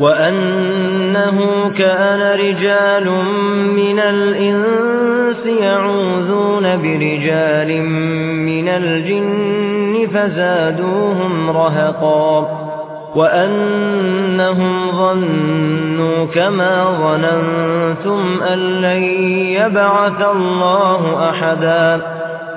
وأنه كان رجال من الإنس يعوذون برجال من الجن فزادوهم رهقا وأنهم ظنوا كما ظننتم أن لن يبعث الله أحدا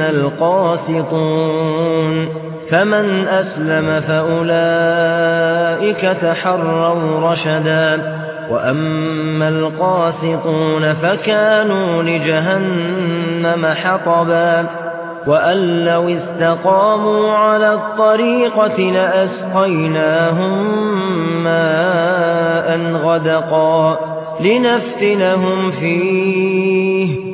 القاسطون فمن أسلم فأولئك تحروا رشدا وأما القاسطون فكانوا لجهنم حطبا وأن لو استقاموا على الطريقة لأسقيناهم ماء غدقا لنفتنهم فيه